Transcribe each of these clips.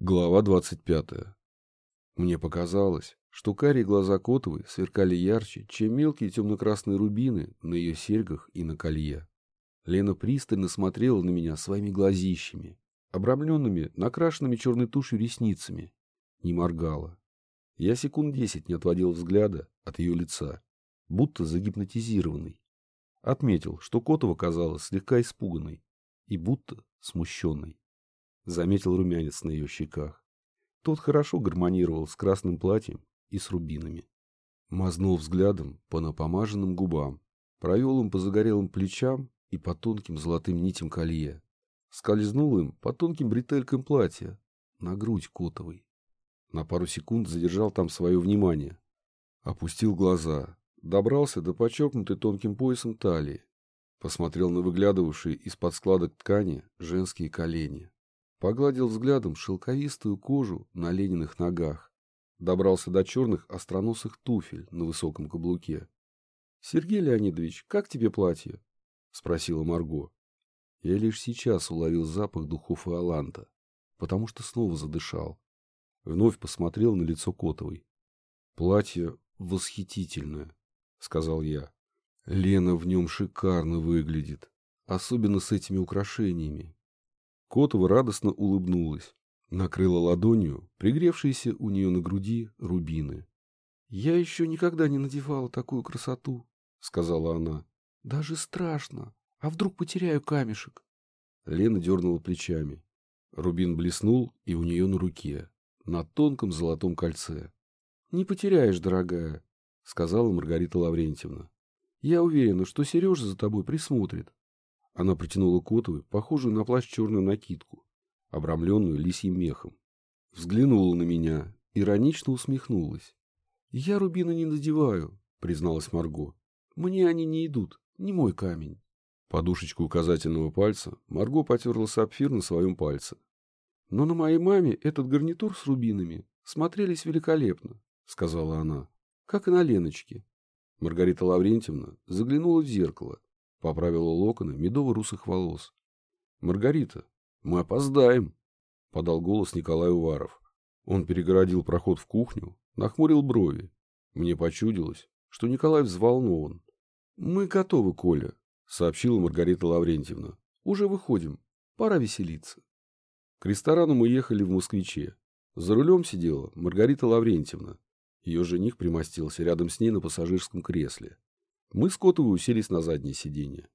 Глава 25. Мне показалось, что карие глаза Котовой сверкали ярче, чем мелкие темно-красные рубины на ее серьгах и на колье. Лена пристально смотрела на меня своими глазищами, обрамленными, накрашенными черной тушью ресницами. Не моргала. Я секунд десять не отводил взгляда от ее лица, будто загипнотизированный. Отметил, что Котова казалась слегка испуганной и будто смущенной. Заметил румянец на ее щеках. Тот хорошо гармонировал с красным платьем и с рубинами. Мазнул взглядом по напомаженным губам, провел им по загорелым плечам и по тонким золотым нитям колье. Скользнул им по тонким бретелькам платья на грудь Котовой. На пару секунд задержал там свое внимание. Опустил глаза, добрался до подчеркнутой тонким поясом талии, посмотрел на выглядывавшие из-под складок ткани женские колени. Погладил взглядом шелковистую кожу на Лениных ногах. Добрался до черных остроносых туфель на высоком каблуке. — Сергей Леонидович, как тебе платье? — спросила Марго. Я лишь сейчас уловил запах духов и Аланта, потому что снова задышал. Вновь посмотрел на лицо Котовой. — Платье восхитительное, — сказал я. Лена в нем шикарно выглядит, особенно с этими украшениями. Котова радостно улыбнулась, накрыла ладонью пригревшиеся у нее на груди рубины. — Я еще никогда не надевала такую красоту, — сказала она. — Даже страшно. А вдруг потеряю камешек? Лена дернула плечами. Рубин блеснул и у нее на руке, на тонком золотом кольце. — Не потеряешь, дорогая, — сказала Маргарита Лаврентьевна. — Я уверена, что Сережа за тобой присмотрит. Она протянула Котовой похожую на плащ черную накидку, обрамленную лисьим мехом. Взглянула на меня, иронично усмехнулась. — Я рубины не надеваю, — призналась Марго. — Мне они не идут, не мой камень. Подушечку указательного пальца Марго потерла сапфир на своем пальце. — Но на моей маме этот гарнитур с рубинами смотрелись великолепно, — сказала она, — как и на Леночке. Маргарита Лаврентьевна заглянула в зеркало Поправила локоны медово-русых волос. — Маргарита, мы опоздаем, — подал голос Николай Уваров. Он перегородил проход в кухню, нахмурил брови. Мне почудилось, что Николай взволнован. — Мы готовы, Коля, — сообщила Маргарита Лаврентьевна. — Уже выходим. Пора веселиться. К ресторану мы ехали в «Москвиче». За рулем сидела Маргарита Лаврентьевна. Ее жених примостился рядом с ней на пассажирском кресле. Мы с Котовой уселись на заднее сиденье.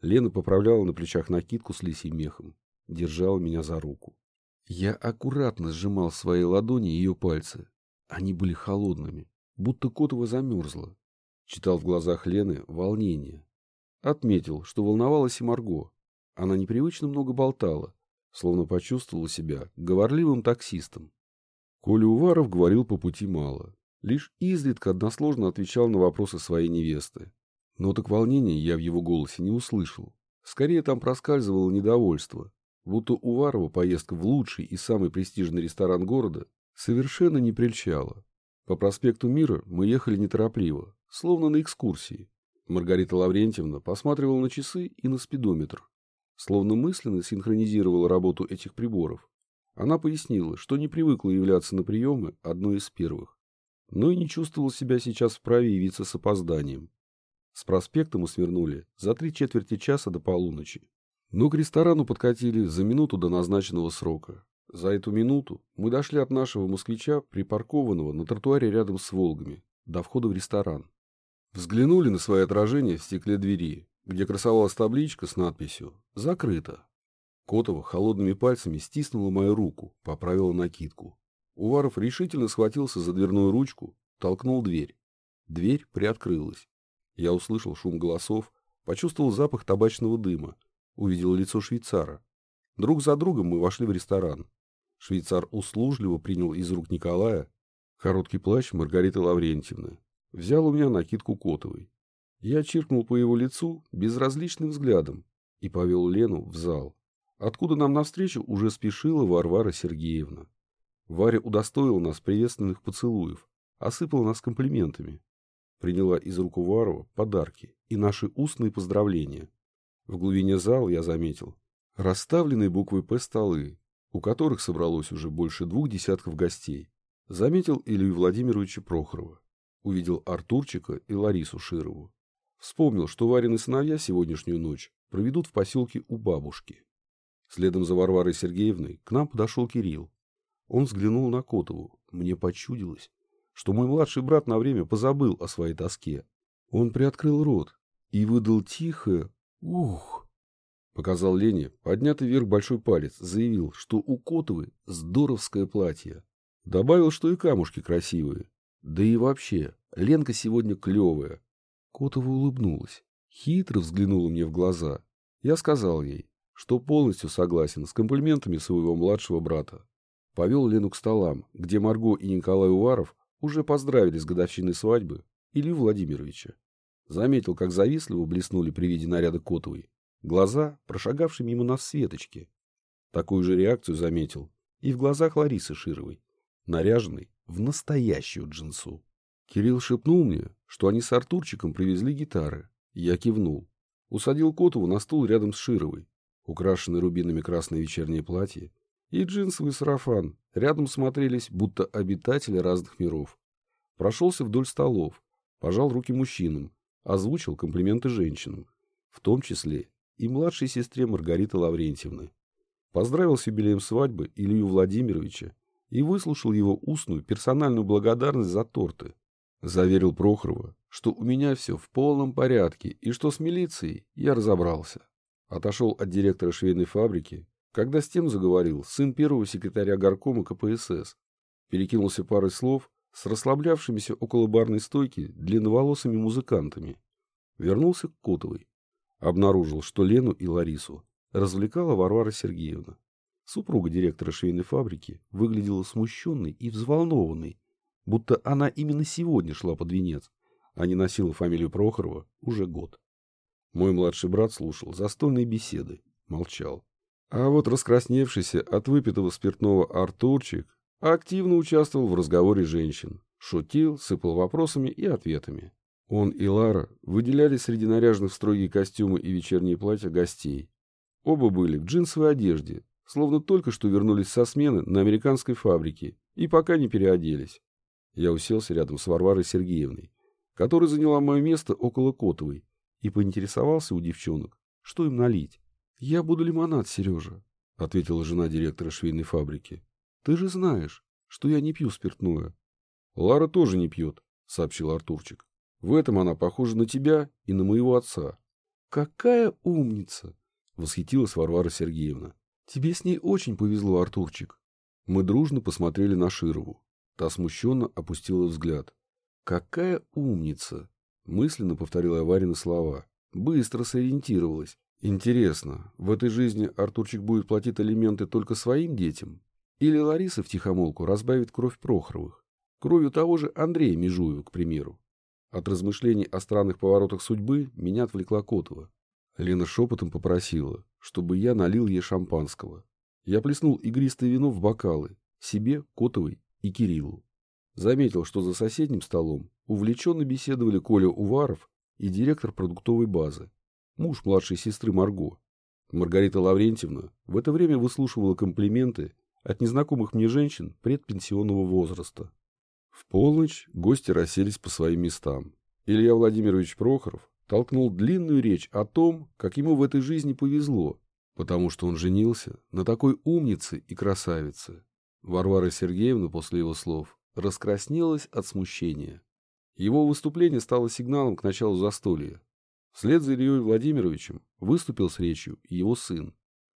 Лена поправляла на плечах накидку с лисьим мехом, держала меня за руку. Я аккуратно сжимал в своей ладони ее пальцы. Они были холодными, будто Котова замерзла. Читал в глазах Лены волнение. Отметил, что волновалась и Марго. Она непривычно много болтала, словно почувствовала себя говорливым таксистом. Коля Уваров говорил по пути мало. Лишь изредка односложно отвечал на вопросы своей невесты. Но так волнения я в его голосе не услышал. Скорее там проскальзывало недовольство, будто Уварова поездка в лучший и самый престижный ресторан города совершенно не прельщала. По проспекту Мира мы ехали неторопливо, словно на экскурсии. Маргарита Лаврентьевна посматривала на часы и на спидометр, словно мысленно синхронизировала работу этих приборов. Она пояснила, что не привыкла являться на приемы одной из первых но и не чувствовал себя сейчас вправе явиться с опозданием. С проспекта мы свернули за три четверти часа до полуночи. Но к ресторану подкатили за минуту до назначенного срока. За эту минуту мы дошли от нашего москвича, припаркованного на тротуаре рядом с «Волгами», до входа в ресторан. Взглянули на свое отражение в стекле двери, где красовалась табличка с надписью «Закрыто». Котова холодными пальцами стиснула мою руку, поправила накидку. Уваров решительно схватился за дверную ручку, толкнул дверь. Дверь приоткрылась. Я услышал шум голосов, почувствовал запах табачного дыма, увидел лицо швейцара. Друг за другом мы вошли в ресторан. Швейцар услужливо принял из рук Николая короткий плащ Маргариты Лаврентьевны. Взял у меня накидку Котовой. Я чиркнул по его лицу безразличным взглядом и повел Лену в зал, откуда нам навстречу уже спешила Варвара Сергеевна. Варя удостоила нас приветственных поцелуев, осыпала нас комплиментами. Приняла из рук Уварова подарки и наши устные поздравления. В глубине зала я заметил расставленные буквы «П» столы, у которых собралось уже больше двух десятков гостей. Заметил Илью Владимировича Прохорова. Увидел Артурчика и Ларису Широву. Вспомнил, что Варины сыновья сегодняшнюю ночь проведут в поселке у бабушки. Следом за Варварой Сергеевной к нам подошел Кирилл. Он взглянул на Котову. Мне почудилось, что мой младший брат на время позабыл о своей тоске. Он приоткрыл рот и выдал тихое «Ух!». Показал Лене поднятый вверх большой палец, заявил, что у Котовой здоровское платье. Добавил, что и камушки красивые. Да и вообще, Ленка сегодня клевая. Котова улыбнулась, хитро взглянула мне в глаза. Я сказал ей, что полностью согласен с комплиментами своего младшего брата. Повел Лену к столам, где Марго и Николай Уваров уже поздравили с годовщиной свадьбы Илью Владимировича. Заметил, как завистливо блеснули при виде наряда Котовой. Глаза, прошагавшие мимо нас Светочки. Такую же реакцию заметил и в глазах Ларисы Шировой, наряженной в настоящую джинсу. Кирилл шепнул мне, что они с Артурчиком привезли гитары. Я кивнул. Усадил Котову на стул рядом с Шировой, украшенный рубинами красное вечернее платье, и джинсовый сарафан рядом смотрелись, будто обитатели разных миров. Прошелся вдоль столов, пожал руки мужчинам, озвучил комплименты женщинам, в том числе и младшей сестре Маргариты Лаврентьевны. Поздравил с юбилеем свадьбы Илью Владимировича и выслушал его устную персональную благодарность за торты. Заверил Прохорова, что у меня все в полном порядке и что с милицией я разобрался. Отошел от директора швейной фабрики, когда с тем заговорил сын первого секретаря горкома КПСС. Перекинулся парой слов с расслаблявшимися около барной стойки длинноволосыми музыкантами. Вернулся к Котовой. Обнаружил, что Лену и Ларису развлекала Варвара Сергеевна. Супруга директора швейной фабрики выглядела смущенной и взволнованной, будто она именно сегодня шла под венец, а не носила фамилию Прохорова уже год. Мой младший брат слушал застольные беседы, молчал. А вот раскрасневшийся от выпитого спиртного Артурчик активно участвовал в разговоре женщин, шутил, сыпал вопросами и ответами. Он и Лара выделяли среди наряженных в строгие костюмы и вечерние платья гостей. Оба были в джинсовой одежде, словно только что вернулись со смены на американской фабрике и пока не переоделись. Я уселся рядом с Варварой Сергеевной, которая заняла мое место около Котовой, и поинтересовался у девчонок, что им налить. «Я буду лимонад, Сережа», — ответила жена директора швейной фабрики. «Ты же знаешь, что я не пью спиртное». «Лара тоже не пьет», — сообщил Артурчик. «В этом она похожа на тебя и на моего отца». «Какая умница!» — восхитилась Варвара Сергеевна. «Тебе с ней очень повезло, Артурчик». Мы дружно посмотрели на Широву. Та смущенно опустила взгляд. «Какая умница!» Мысленно повторила я Варины слова. Быстро сориентировалась. Интересно, в этой жизни Артурчик будет платить алименты только своим детям? Или Лариса втихомолку разбавит кровь Прохоровых? Кровью того же Андрея Межуева, к примеру. От размышлений о странных поворотах судьбы меня отвлекла Котова. Лена шепотом попросила, чтобы я налил ей шампанского. Я плеснул игристое вино в бокалы, себе, Котовой и Кириллу. Заметил, что за соседним столом увлеченно беседовали Коля Уваров и директор продуктовой базы, муж младшей сестры Марго. Маргарита Лаврентьевна в это время выслушивала комплименты от незнакомых мне женщин предпенсионного возраста. В полночь гости расселись по своим местам. Илья Владимирович Прохоров толкнул длинную речь о том, как ему в этой жизни повезло, потому что он женился на такой умнице и красавице. Варвара Сергеевна после его слов раскраснелась от смущения. Его выступление стало сигналом к началу застолья. Вслед за Ильей Владимировичем выступил с речью его сын.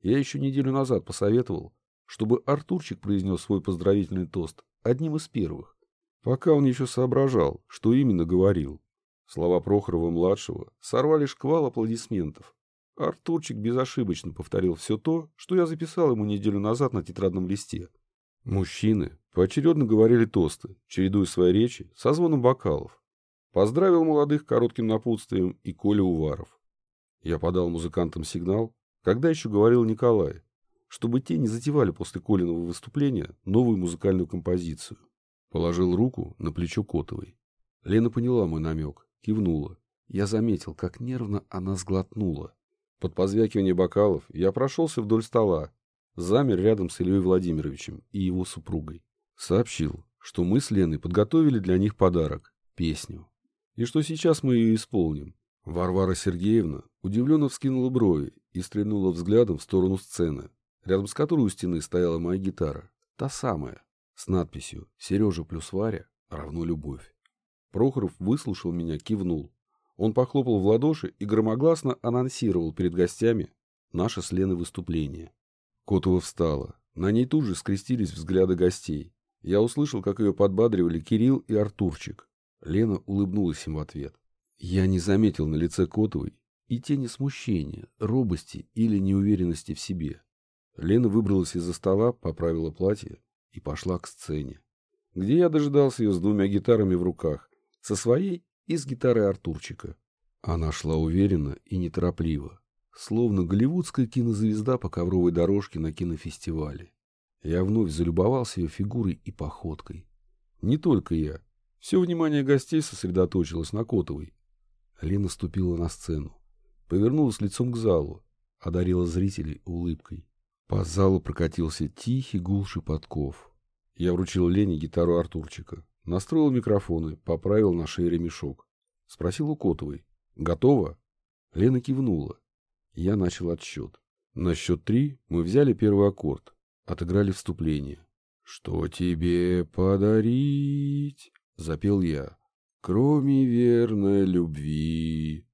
Я еще неделю назад посоветовал, чтобы Артурчик произнес свой поздравительный тост одним из первых, пока он еще соображал, что именно говорил. Слова Прохорова-младшего сорвали шквал аплодисментов. Артурчик безошибочно повторил все то, что я записал ему неделю назад на тетрадном листе. Мужчины поочередно говорили тосты, чередуя свои речи со звоном бокалов. Поздравил молодых коротким напутствием и Коля Уваров. Я подал музыкантам сигнал, когда еще говорил Николай, чтобы те не затевали после Колиного выступления новую музыкальную композицию. Положил руку на плечо Котовой. Лена поняла мой намек, кивнула. Я заметил, как нервно она сглотнула. Под позвякивание бокалов я прошелся вдоль стола, замер рядом с Ильей Владимировичем и его супругой. Сообщил, что мы с Леной подготовили для них подарок – песню. И что сейчас мы ее исполним. Варвара Сергеевна удивленно вскинула брови и стрельнула взглядом в сторону сцены, рядом с которой у стены стояла моя гитара, та самая, с надписью «Сережа плюс Варя равно любовь». Прохоров выслушал меня, кивнул. Он похлопал в ладоши и громогласно анонсировал перед гостями наше с Леной выступление. Котова встала. На ней тут же скрестились взгляды гостей. Я услышал, как ее подбадривали Кирилл и Артурчик. Лена улыбнулась им в ответ. Я не заметил на лице Котовой и тени смущения, робости или неуверенности в себе. Лена выбралась из-за стола, поправила платье и пошла к сцене, где я дожидался ее с двумя гитарами в руках, со своей и с гитарой Артурчика. Она шла уверенно и неторопливо, словно голливудская кинозвезда по ковровой дорожке на кинофестивале. Я вновь залюбовался ее фигурой и походкой. Не только я. Все внимание гостей сосредоточилось на Котовой. Лена ступила на сцену, повернулась лицом к залу, одарила зрителей улыбкой. По залу прокатился тихий гул шепотков. Я вручил Лене гитару Артурчика, настроил микрофоны, поправил на шее ремешок. Спросил у Котовой. «Готово?» Лена кивнула. Я начал отсчет. На счет три мы взяли первый аккорд, отыграли вступление. «Что тебе подарить?» — запел я. «Кроме верной любви».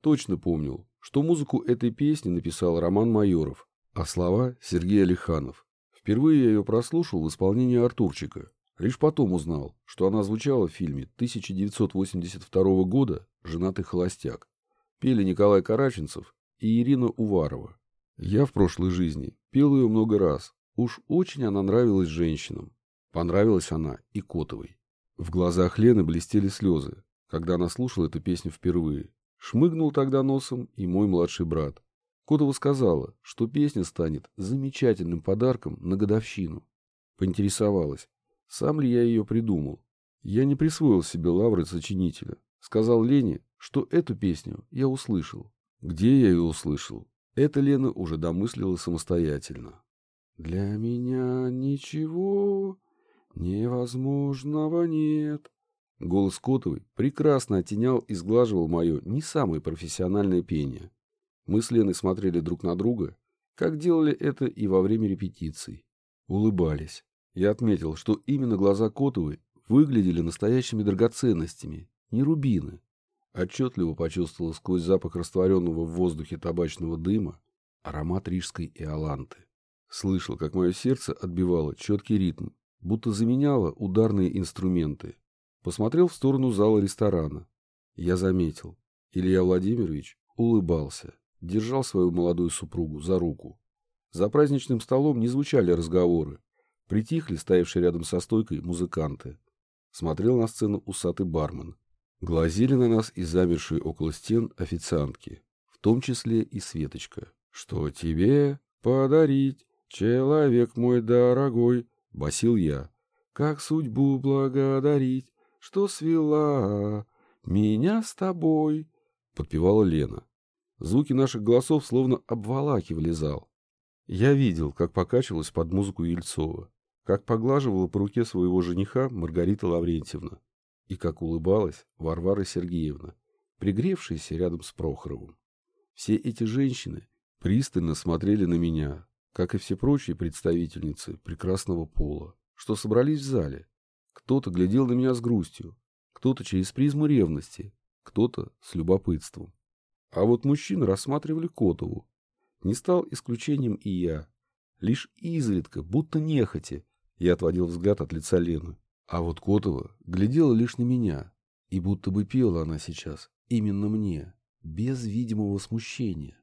Точно помнил, что музыку этой песни написал Роман Майоров, а слова — Сергей Алиханов. Впервые я ее прослушал в исполнении Артурчика. Лишь потом узнал, что она звучала в фильме 1982 года «Женатый холостяк». Пели Николай Караченцев и Ирина Уварова. Я в прошлой жизни пел ее много раз. Уж очень она нравилась женщинам. Понравилась она и Котовой. В глазах Лены блестели слезы, когда она слушала эту песню впервые. Шмыгнул тогда носом и мой младший брат. Котова сказала, что песня станет замечательным подарком на годовщину. Поинтересовалась, сам ли я ее придумал. Я не присвоил себе лавры сочинителя. Сказал Лене, что эту песню я услышал. Где я ее услышал, это Лена уже домыслила самостоятельно. «Для меня ничего невозможного нет». Голос Котовой прекрасно оттенял и сглаживал мое не самое профессиональное пение. Мы с Леной смотрели друг на друга, как делали это и во время репетиций. Улыбались. Я отметил, что именно глаза Котовой выглядели настоящими драгоценностями, не рубины. Отчетливо почувствовал сквозь запах растворенного в воздухе табачного дыма аромат рижской иоланты. Слышал, как мое сердце отбивало четкий ритм, будто заменяло ударные инструменты. Посмотрел в сторону зала ресторана. Я заметил. Илья Владимирович улыбался держал свою молодую супругу за руку. За праздничным столом не звучали разговоры. Притихли стоявшие рядом со стойкой музыканты. Смотрел на сцену усатый бармен. Глазели на нас и замершие около стен официантки, в том числе и Светочка. «Что тебе подарить, человек мой дорогой?» — басил я. «Как судьбу благодарить, что свела меня с тобой?» — подпевала Лена. Звуки наших голосов словно обволакивали зал. Я видел, как покачивалась под музыку Ельцова, как поглаживала по руке своего жениха Маргарита Лаврентьевна и как улыбалась Варвара Сергеевна, пригревшаяся рядом с Прохоровым. Все эти женщины пристально смотрели на меня, как и все прочие представительницы прекрасного пола, что собрались в зале. Кто-то глядел на меня с грустью, кто-то через призму ревности, кто-то с любопытством. А вот мужчины рассматривали Котову. Не стал исключением и я. Лишь изредка, будто нехотя, я отводил взгляд от лица Лены. А вот Котова глядела лишь на меня, и будто бы пела она сейчас именно мне, без видимого смущения.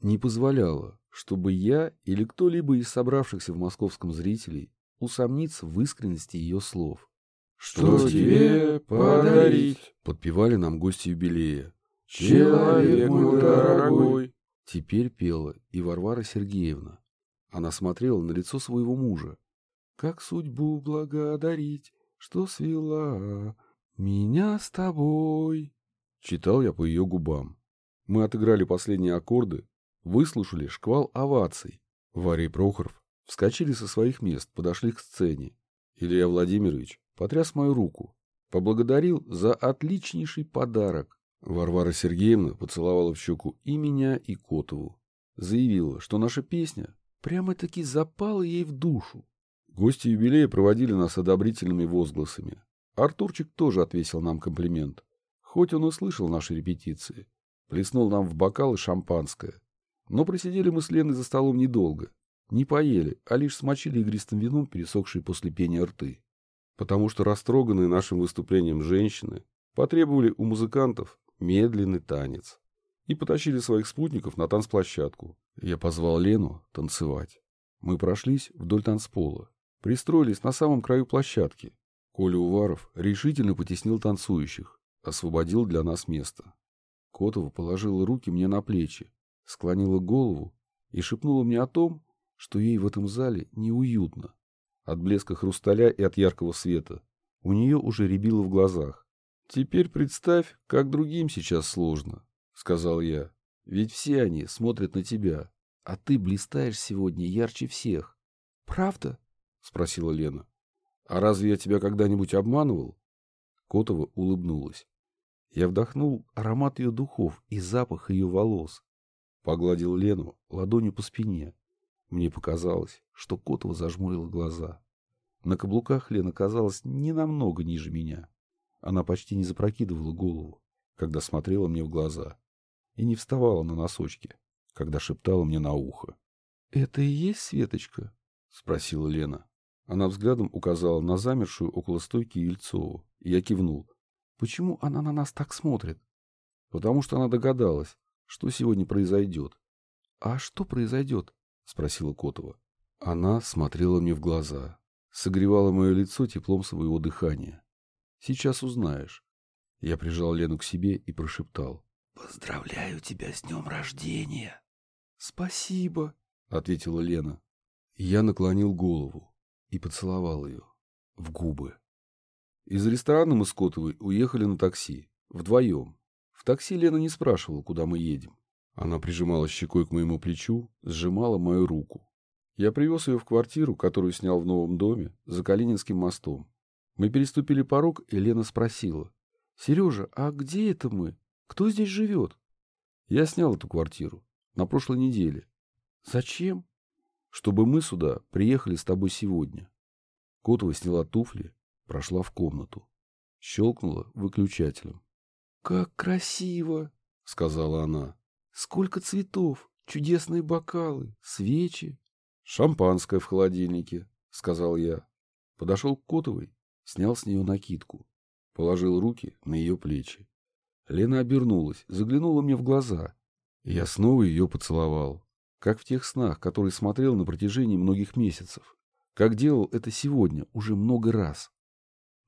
Не позволяла, чтобы я или кто-либо из собравшихся в московском зрителей усомниться в искренности ее слов. «Что тебе подарить?» — подпевали нам гости юбилея. Человек мой дорогой. Теперь пела и Варвара Сергеевна. Она смотрела на лицо своего мужа. Как судьбу благодарить, что свела меня с тобой. Читал я по ее губам. Мы отыграли последние аккорды, выслушали шквал оваций. Варя и Прохоров вскочили со своих мест, подошли к сцене. Илья Владимирович потряс мою руку, поблагодарил за отличнейший подарок. Варвара Сергеевна поцеловала в щеку и меня, и Котову. Заявила, что наша песня прямо-таки запала ей в душу. Гости юбилея проводили нас одобрительными возгласами. Артурчик тоже отвесил нам комплимент. Хоть он и слышал наши репетиции. Плеснул нам в бокалы шампанское. Но просидели мы с Леной за столом недолго. Не поели, а лишь смочили игристым вином пересохшие после пения рты. Потому что растроганные нашим выступлением женщины потребовали у музыкантов медленный танец и потащили своих спутников на танцплощадку. Я позвал Лену танцевать. Мы прошлись вдоль танцпола, пристроились на самом краю площадки. Коля Уваров решительно потеснил танцующих, освободил для нас место. Котова положила руки мне на плечи, склонила голову и шепнула мне о том, что ей в этом зале неуютно. От блеска хрусталя и от яркого света у нее уже рябило в глазах. «Теперь представь, как другим сейчас сложно», — сказал я. «Ведь все они смотрят на тебя, а ты блистаешь сегодня ярче всех». «Правда?» — спросила Лена. «А разве я тебя когда-нибудь обманывал?» Котова улыбнулась. Я вдохнул аромат ее духов и запах ее волос. Погладил Лену ладонью по спине. Мне показалось, что Котова зажмурила глаза. На каблуках Лена казалась не намного ниже меня. Она почти не запрокидывала голову, когда смотрела мне в глаза, и не вставала на носочки, когда шептала мне на ухо. — Это и есть Светочка? — спросила Лена. Она взглядом указала на замершую около стойки Ельцову, и я кивнул. — Почему она на нас так смотрит? — Потому что она догадалась, что сегодня произойдет. — А что произойдет? — спросила Котова. Она смотрела мне в глаза, согревала мое лицо теплом своего дыхания. «Сейчас узнаешь». Я прижал Лену к себе и прошептал. «Поздравляю тебя с днем рождения!» «Спасибо», — ответила Лена. Я наклонил голову и поцеловал ее в губы. Из ресторана мы с Котовой уехали на такси, вдвоем. Такси Лена не спрашивала, куда мы едем. Она прижимала щекой к моему плечу, сжимала мою руку. Я привез ее в квартиру, которую снял в новом доме, за Калининским мостом. Мы переступили порог, и Лена спросила. — Сережа, а где это мы? Кто здесь живет? Я снял эту квартиру. На прошлой неделе. — Зачем? — Чтобы мы сюда приехали с тобой сегодня. Котова сняла туфли, прошла в комнату. Щелкнула выключателем. — Как красиво! — сказала она. Сколько цветов, чудесные бокалы, свечи. Шампанское в холодильнике, сказал я. Подошел к Котовой, снял с нее накидку, положил руки на ее плечи. Лена обернулась, заглянула мне в глаза. Я снова ее поцеловал, как в тех снах, которые смотрел на протяжении многих месяцев, как делал это сегодня уже много раз.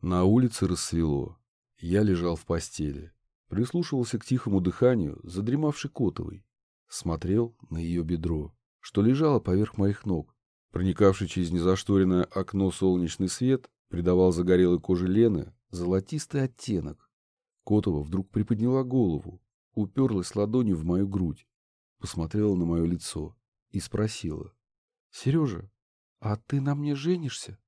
На улице рассвело. Я лежал в постели прислушивался к тихому дыханию задремавшей Котовой, смотрел на ее бедро, что лежало поверх моих ног. Проникавший через незашторенное окно солнечный свет придавал загорелой коже Лены золотистый оттенок. Котова вдруг приподняла голову, уперлась ладонью в мою грудь, посмотрела на мое лицо и спросила. — Сережа, а ты на мне женишься?